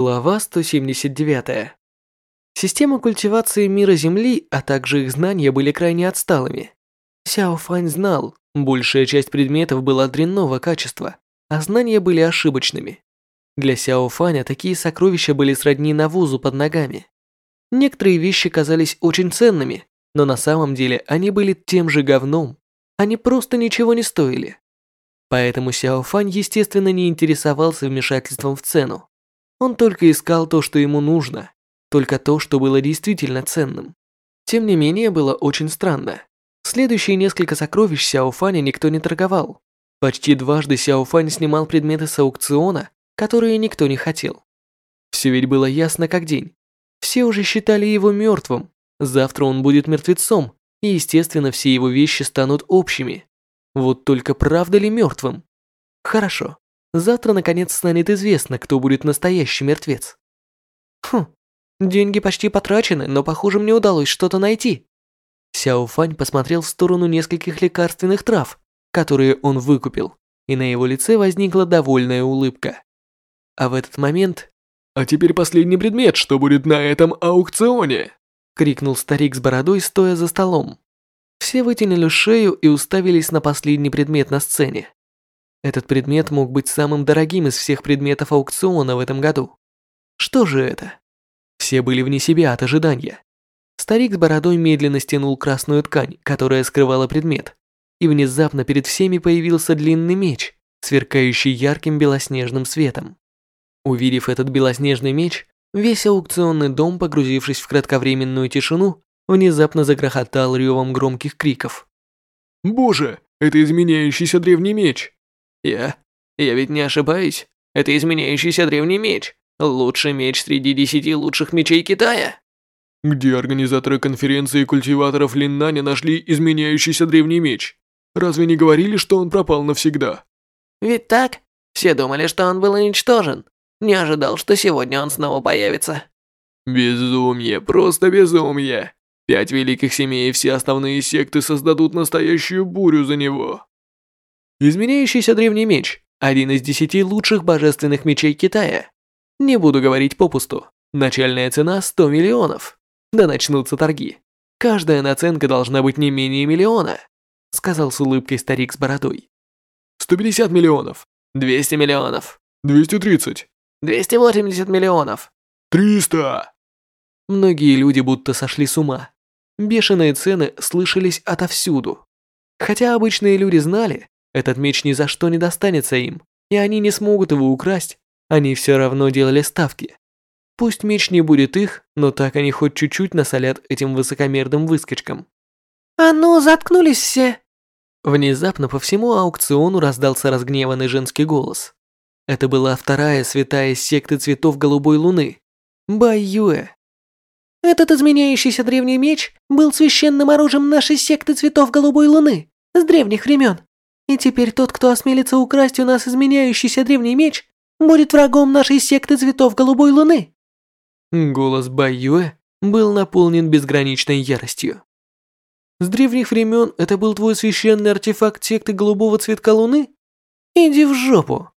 Глава 179. Система культивации мира Земли, а также их знания были крайне отсталыми. Сяо Фань знал, большая часть предметов была дрянного качества, а знания были ошибочными. Для Сяо Фаня такие сокровища были сродни навозу под ногами. Некоторые вещи казались очень ценными, но на самом деле они были тем же говном. Они просто ничего не стоили. Поэтому Сяо Фань, естественно, не интересовался вмешательством в цену. Он только искал то, что ему нужно, только то, что было действительно ценным. Тем не менее, было очень странно. Следующие несколько сокровищ Сяо Фаня никто не торговал. Почти дважды Сяо Фань снимал предметы с аукциона, которые никто не хотел. Все ведь было ясно как день. Все уже считали его мертвым. Завтра он будет мертвецом, и, естественно, все его вещи станут общими. Вот только правда ли мертвым? Хорошо. Завтра наконец станет известно, кто будет настоящий мертвец. Хм, деньги почти потрачены, но похоже мне удалось что-то найти. Сяо Фань посмотрел в сторону нескольких лекарственных трав, которые он выкупил, и на его лице возникла довольная улыбка. А в этот момент... «А теперь последний предмет, что будет на этом аукционе!» крикнул старик с бородой, стоя за столом. Все вытянули шею и уставились на последний предмет на сцене. Этот предмет мог быть самым дорогим из всех предметов аукциона в этом году. Что же это? Все были вне себя от ожидания. Старик с бородой медленно стянул красную ткань, которая скрывала предмет, и внезапно перед всеми появился длинный меч, сверкающий ярким белоснежным светом. Увидев этот белоснежный меч, весь аукционный дом, погрузившись в кратковременную тишину, внезапно загрохотал ревом громких криков. «Боже, это изменяющийся древний меч! Я... я ведь не ошибаюсь. Это изменяющийся древний меч. Лучший меч среди десяти лучших мечей Китая. Где организаторы конференции культиваторов Линнаня нашли изменяющийся древний меч? Разве не говорили, что он пропал навсегда? Ведь так? Все думали, что он был уничтожен. Не ожидал, что сегодня он снова появится. Безумие, просто безумие. Пять великих семей и все основные секты создадут настоящую бурю за него. Изменяющийся древний меч – один из десяти лучших божественных мечей Китая. Не буду говорить попусту. Начальная цена – 100 миллионов. Да начнутся торги. Каждая наценка должна быть не менее миллиона, сказал с улыбкой старик с бородой. 150 миллионов. 200 миллионов. 230. 280 миллионов. 300. Многие люди будто сошли с ума. Бешеные цены слышались отовсюду. Хотя обычные люди знали, этот меч ни за что не достанется им, и они не смогут его украсть. Они все равно делали ставки. Пусть меч не будет их, но так они хоть чуть-чуть насолят этим высокомерным выскочкам. «А ну, заткнулись все!» Внезапно по всему аукциону раздался разгневанный женский голос. Это была вторая святая секты цветов голубой луны – Бай Юэ. Этот изменяющийся древний меч был священным оружием нашей секты цветов голубой луны с древних времен. И теперь тот, кто осмелится украсть у нас изменяющийся древний меч, будет врагом нашей секты цветов голубой луны. Голос Байюэ был наполнен безграничной яростью. С древних времен это был твой священный артефакт секты голубого цветка луны? Иди в жопу.